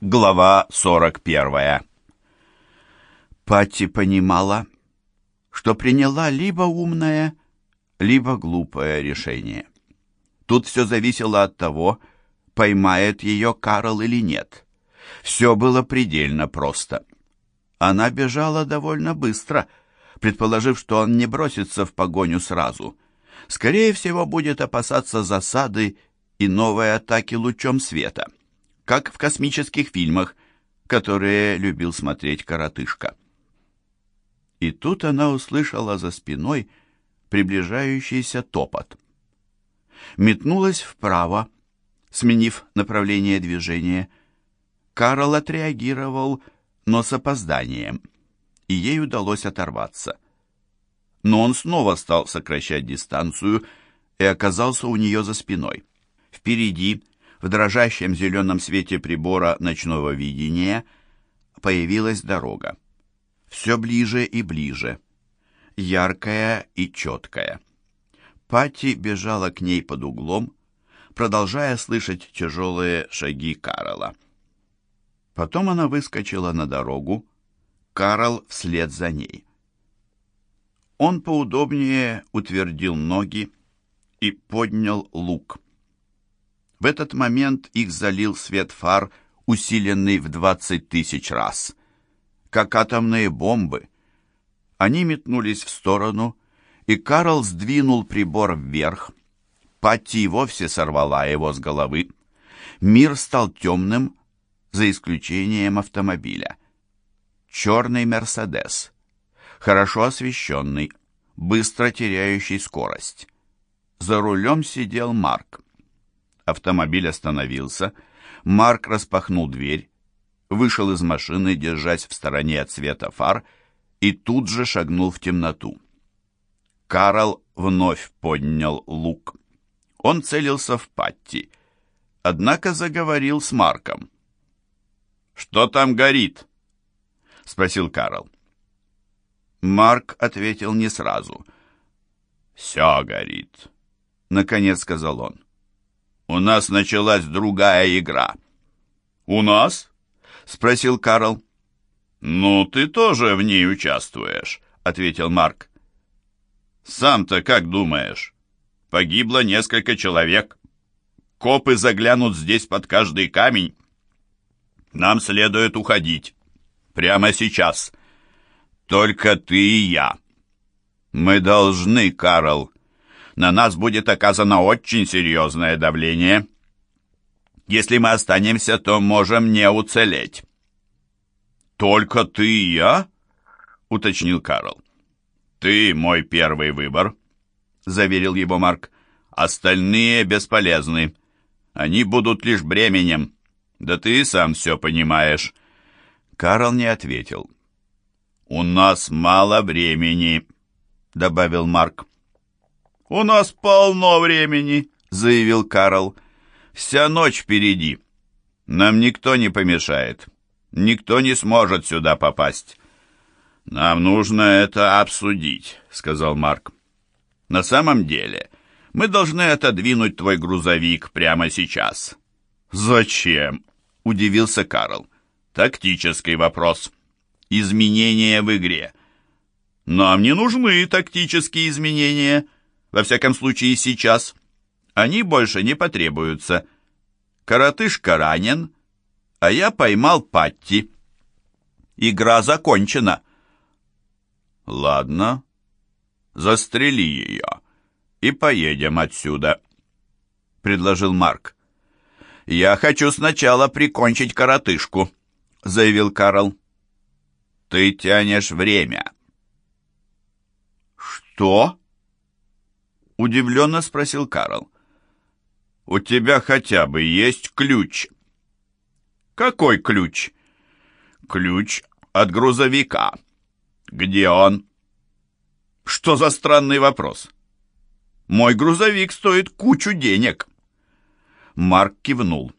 Глава 41 Патти понимала, что приняла либо умное, либо глупое решение. Тут все зависело от того, поймает ее Карл или нет. Все было предельно просто. Она бежала довольно быстро, предположив, что он не бросится в погоню сразу. Скорее всего, будет опасаться засады и новой атаки лучом света как в космических фильмах, которые любил смотреть коротышка. И тут она услышала за спиной приближающийся топот. Метнулась вправо, сменив направление движения. Карл отреагировал, но с опозданием, и ей удалось оторваться. Но он снова стал сокращать дистанцию и оказался у нее за спиной. Впереди в дрожащем зеленом свете прибора ночного видения появилась дорога. Все ближе и ближе, яркая и четкая. Пати бежала к ней под углом, продолжая слышать тяжелые шаги Карла. Потом она выскочила на дорогу, Карл вслед за ней. Он поудобнее утвердил ноги и поднял лук. В этот момент их залил свет фар, усиленный в двадцать тысяч раз. Как атомные бомбы. Они метнулись в сторону, и Карл сдвинул прибор вверх. Патти вовсе сорвала его с головы. Мир стал темным, за исключением автомобиля. Черный «Мерседес», хорошо освещенный, быстро теряющий скорость. За рулем сидел Марк. Автомобиль остановился. Марк распахнул дверь, вышел из машины, держась в стороне от света фар, и тут же шагнул в темноту. Карл вновь поднял лук. Он целился в Патти, однако заговорил с Марком. «Что там горит?» — спросил Карл. Марк ответил не сразу. «Все горит», — наконец сказал он. У нас началась другая игра. У нас? спросил Карл. Ну, ты тоже в ней участвуешь, ответил Марк. Сам-то как думаешь? Погибло несколько человек. Копы заглянут здесь под каждый камень. Нам следует уходить. Прямо сейчас. Только ты и я. Мы должны, Карл, на нас будет оказано очень серьезное давление. Если мы останемся, то можем не уцелеть». «Только ты и я?» — уточнил Карл. «Ты мой первый выбор», — заверил его Марк. «Остальные бесполезны. Они будут лишь бременем. Да ты сам все понимаешь». Карл не ответил. «У нас мало времени», — добавил Марк. «У нас полно времени», — заявил Карл. «Вся ночь впереди. Нам никто не помешает. Никто не сможет сюда попасть». «Нам нужно это обсудить», — сказал Марк. «На самом деле, мы должны отодвинуть твой грузовик прямо сейчас». «Зачем?» — удивился Карл. «Тактический вопрос. Изменения в игре». «Нам не нужны тактические изменения», — во всяком случае, сейчас. Они больше не потребуются. Коротышка ранен, а я поймал Патти. Игра закончена. Ладно, застрели ее и поедем отсюда, предложил Марк. Я хочу сначала прикончить коротышку, заявил Карл. Ты тянешь время. Что? Удивленно спросил Карл. «У тебя хотя бы есть ключ?» «Какой ключ?» «Ключ от грузовика. Где он?» «Что за странный вопрос?» «Мой грузовик стоит кучу денег». Марк кивнул.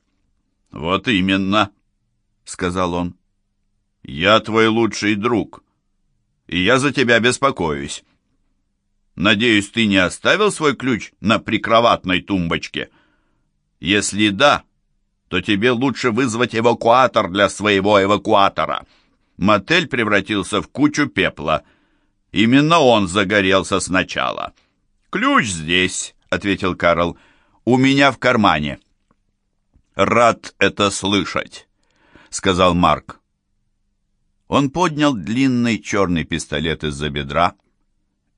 «Вот именно», — сказал он. «Я твой лучший друг, и я за тебя беспокоюсь. Надеюсь, ты не оставил свой ключ на прикроватной тумбочке? Если да, то тебе лучше вызвать эвакуатор для своего эвакуатора. Мотель превратился в кучу пепла. Именно он загорелся сначала. «Ключ здесь», — ответил Карл. «У меня в кармане». «Рад это слышать», — сказал Марк. Он поднял длинный черный пистолет из-за бедра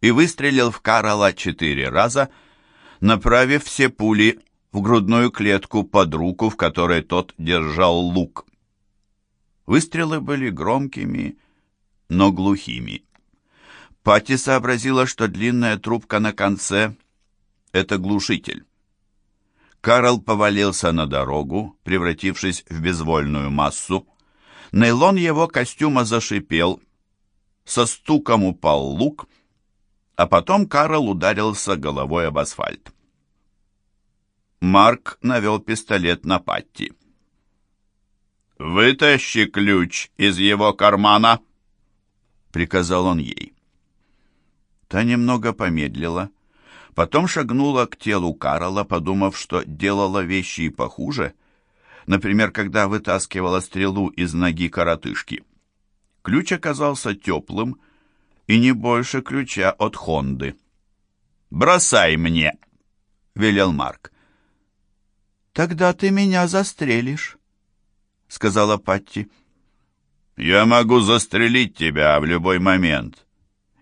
и выстрелил в Карла четыре раза, направив все пули в грудную клетку под руку, в которой тот держал лук. Выстрелы были громкими, но глухими. Пати сообразила, что длинная трубка на конце — это глушитель. Карл повалился на дорогу, превратившись в безвольную массу. Нейлон его костюма зашипел. Со стуком упал лук, а потом Карл ударился головой об асфальт. Марк навел пистолет на Патти. «Вытащи ключ из его кармана!» — приказал он ей. Та немного помедлила, потом шагнула к телу Карла, подумав, что делала вещи и похуже, например, когда вытаскивала стрелу из ноги коротышки. Ключ оказался теплым и не больше ключа от Хонды. «Бросай мне!» — велел Марк. «Тогда ты меня застрелишь», — сказала Патти. «Я могу застрелить тебя в любой момент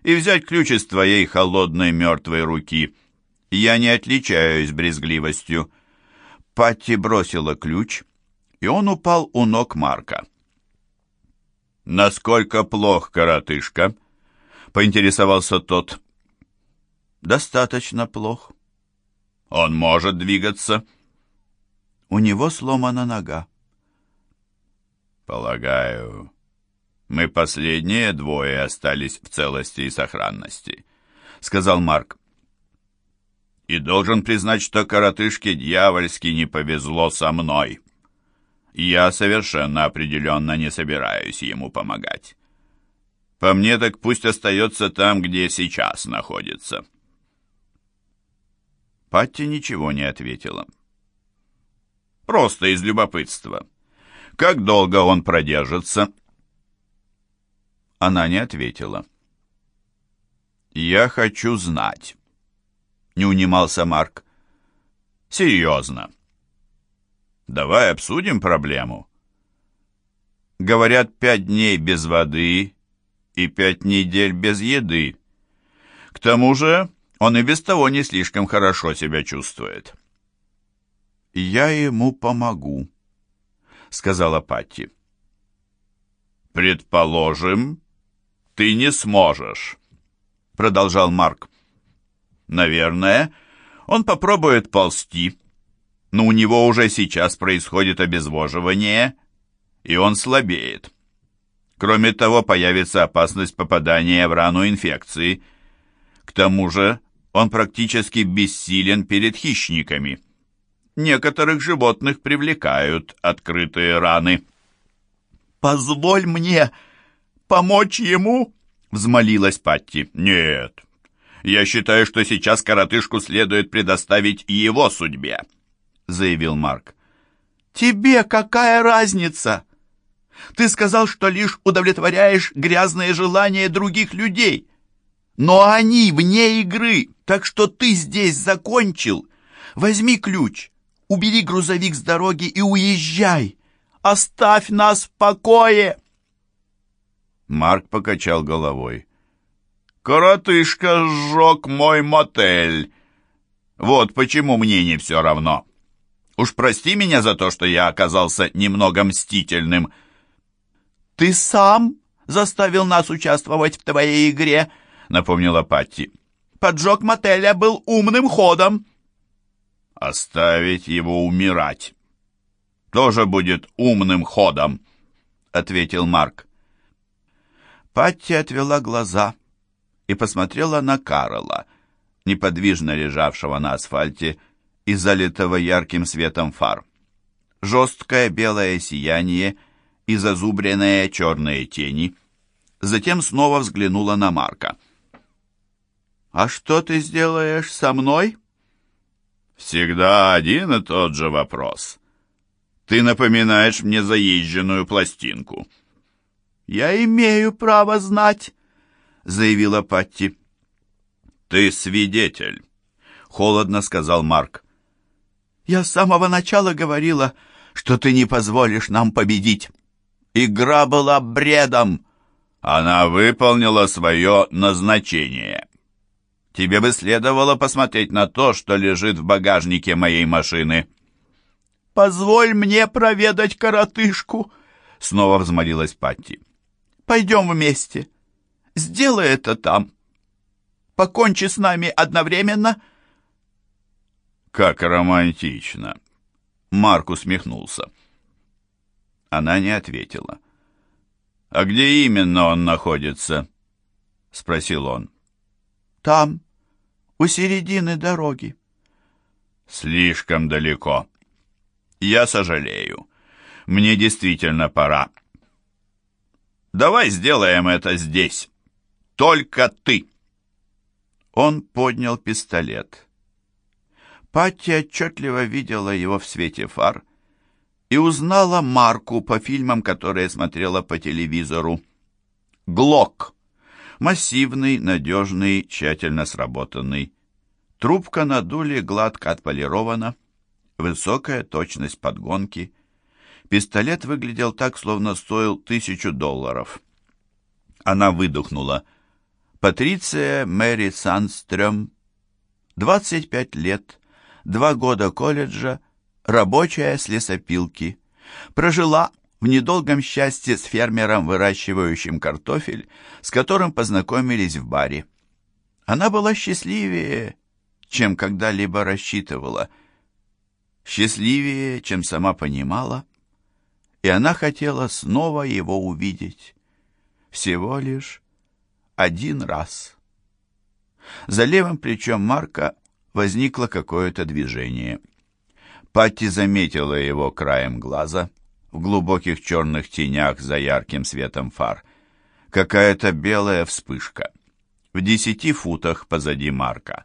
и взять ключ из твоей холодной мертвой руки. Я не отличаюсь брезгливостью». Патти бросила ключ, и он упал у ног Марка. «Насколько плох коротышка?» — поинтересовался тот. «Достаточно плох». «Он может двигаться?» У него сломана нога. Полагаю, мы последние двое остались в целости и сохранности, сказал Марк. И должен признать, что коротышке дьявольски не повезло со мной. Я совершенно определенно не собираюсь ему помогать. По мне так пусть остается там, где сейчас находится. Патти ничего не ответила. Просто из любопытства. Как долго он продержится?» Она не ответила. «Я хочу знать», — не унимался Марк. «Серьезно. Давай обсудим проблему». Говорят, пять дней без воды и пять недель без еды. К тому же он и без того не слишком хорошо себя чувствует я ему помогу», — сказала Патти. «Предположим, ты не сможешь», — продолжал Марк. «Наверное, он попробует ползти, но у него уже сейчас происходит обезвоживание, и он слабеет. Кроме того, появится опасность попадания в рану инфекции. К тому же он практически бессилен перед хищниками» некоторых животных привлекают открытые раны. «Позволь мне помочь ему?» — взмолилась Патти. «Нет, я считаю, что сейчас коротышку следует предоставить его судьбе», — заявил Марк. «Тебе какая разница? Ты сказал, что лишь удовлетворяешь грязные желания других людей. Но они вне игры, так что ты здесь закончил. Возьми ключ, Убери грузовик с дороги и уезжай! Оставь нас в покое!» Марк покачал головой. «Коротышка сжег мой мотель. Вот почему мне не все равно. Уж прости меня за то, что я оказался немного мстительным». «Ты сам заставил нас участвовать в твоей игре», — напомнила Патти. «Поджог мотеля был умным ходом». «Оставить его умирать тоже будет умным ходом», — ответил Марк. Патти отвела глаза и посмотрела на Карла, неподвижно лежавшего на асфальте и залитого ярким светом фар. Жесткое белое сияние и зазубренные черные тени. Затем снова взглянула на Марка. «А что ты сделаешь со мной?» Всегда один и тот же вопрос. Ты напоминаешь мне заезженную пластинку». «Я имею право знать», — заявила Патти. «Ты свидетель», — холодно сказал Марк. «Я с самого начала говорила, что ты не позволишь нам победить. Игра была бредом». Она выполнила свое назначение. Тебе бы следовало посмотреть на то, что лежит в багажнике моей машины. «Позволь мне проведать коротышку», — снова взмолилась Патти. «Пойдем вместе. Сделай это там. Покончи с нами одновременно». «Как романтично!» Марк усмехнулся. Она не ответила. «А где именно он находится?» — спросил он. «Там, у середины дороги». «Слишком далеко. Я сожалею. Мне действительно пора. Давай сделаем это здесь. Только ты». Он поднял пистолет. Патти отчетливо видела его в свете фар и узнала марку по фильмам, которые смотрела по телевизору. «Глок». Массивный, надежный, тщательно сработанный. Трубка на дуле гладко отполирована. Высокая точность подгонки. Пистолет выглядел так, словно стоил тысячу долларов. Она выдохнула. Патриция Мэри Санстрём, 25 лет, два года колледжа, рабочая с лесопилки. Прожила в недолгом счастье с фермером, выращивающим картофель, с которым познакомились в баре. Она была счастливее, чем когда-либо рассчитывала. Счастливее, чем сама понимала. И она хотела снова его увидеть. Всего лишь один раз. За левым плечом Марка возникло какое-то движение. Патти заметила его краем глаза в глубоких черных тенях за ярким светом фар. Какая-то белая вспышка. В десяти футах позади Марка.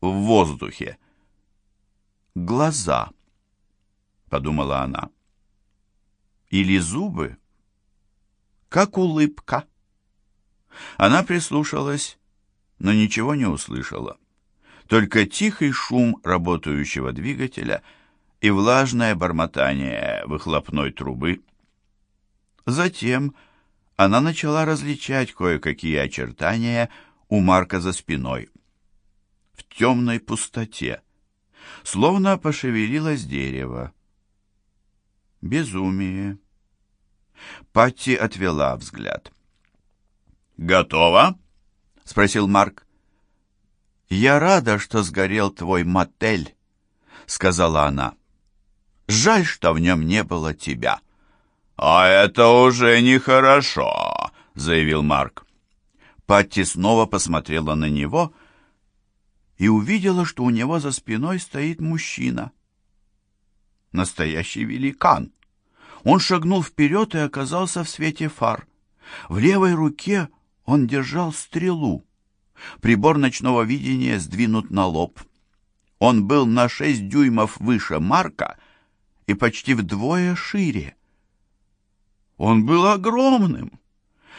В воздухе. «Глаза», — подумала она. «Или зубы?» «Как улыбка». Она прислушалась, но ничего не услышала. Только тихий шум работающего двигателя и влажное бормотание выхлопной трубы. Затем она начала различать кое-какие очертания у Марка за спиной. В темной пустоте, словно пошевелилось дерево. Безумие. Патти отвела взгляд. «Готово?» — спросил Марк. «Я рада, что сгорел твой мотель», — сказала она. «Жаль, что в нем не было тебя». «А это уже нехорошо», — заявил Марк. Патти снова посмотрела на него и увидела, что у него за спиной стоит мужчина. Настоящий великан. Он шагнул вперед и оказался в свете фар. В левой руке он держал стрелу. Прибор ночного видения сдвинут на лоб. Он был на шесть дюймов выше Марка и почти вдвое шире. Он был огромным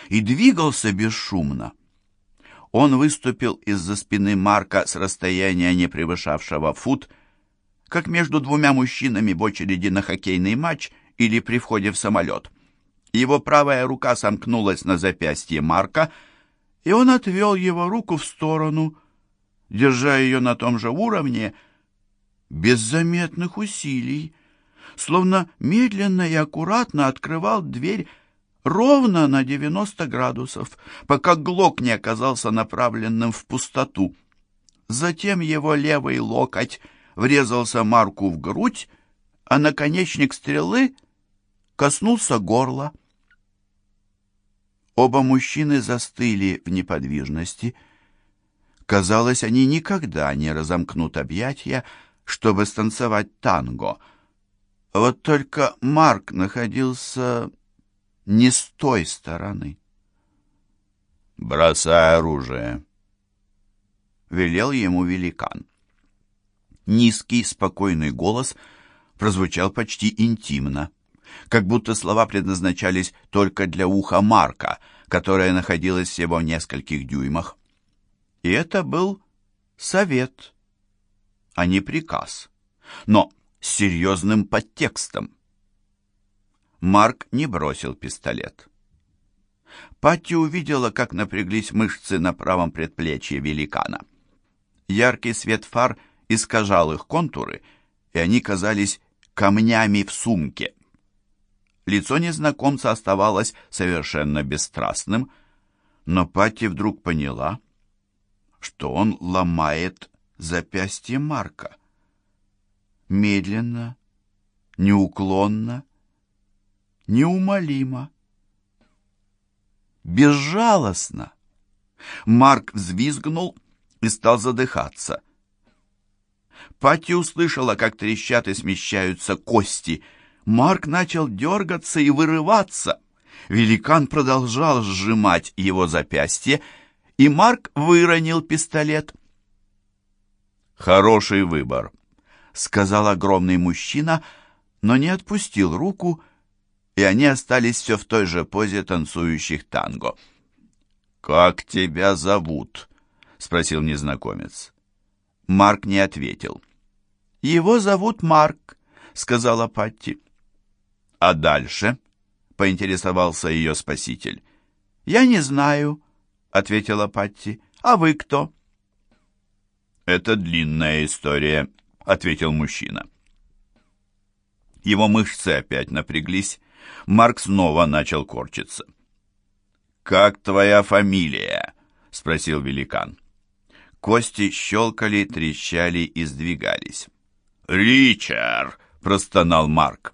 и двигался бесшумно. Он выступил из-за спины Марка с расстояния, не превышавшего фут, как между двумя мужчинами в очереди на хоккейный матч или при входе в самолет. Его правая рука сомкнулась на запястье Марка, и он отвел его руку в сторону, держа ее на том же уровне, без заметных усилий, словно медленно и аккуратно открывал дверь ровно на 90 градусов, пока глок не оказался направленным в пустоту. Затем его левый локоть врезался Марку в грудь, а наконечник стрелы — коснулся горла. Оба мужчины застыли в неподвижности. Казалось, они никогда не разомкнут объятия, чтобы станцевать танго. Вот только Марк находился не с той стороны. «Бросай оружие», — велел ему великан. Низкий, спокойный голос прозвучал почти интимно, как будто слова предназначались только для уха Марка, которое находилось всего в нескольких дюймах. И это был совет, а не приказ, но с серьезным подтекстом. Марк не бросил пистолет. Патти увидела, как напряглись мышцы на правом предплечье великана. Яркий свет фар искажал их контуры, и они казались камнями в сумке. Лицо незнакомца оставалось совершенно бесстрастным, но Патти вдруг поняла, что он ломает запястье Марка. Медленно, неуклонно, неумолимо безжалостно. Марк взвизгнул и стал задыхаться. Пати услышала, как трещат и смещаются кости. Марк начал дергаться и вырываться. Великан продолжал сжимать его запястье, и Марк выронил пистолет. «Хороший выбор», — сказал огромный мужчина, но не отпустил руку и они остались все в той же позе танцующих танго. «Как тебя зовут?» — спросил незнакомец. Марк не ответил. «Его зовут Марк», — сказала Патти. «А дальше?» — поинтересовался ее спаситель. «Я не знаю», — ответила Патти. «А вы кто?» «Это длинная история», — ответил мужчина. Его мышцы опять напряглись, Марк снова начал корчиться. «Как твоя фамилия?» — спросил великан. Кости щелкали, трещали и сдвигались. «Ричард!» — простонал Марк.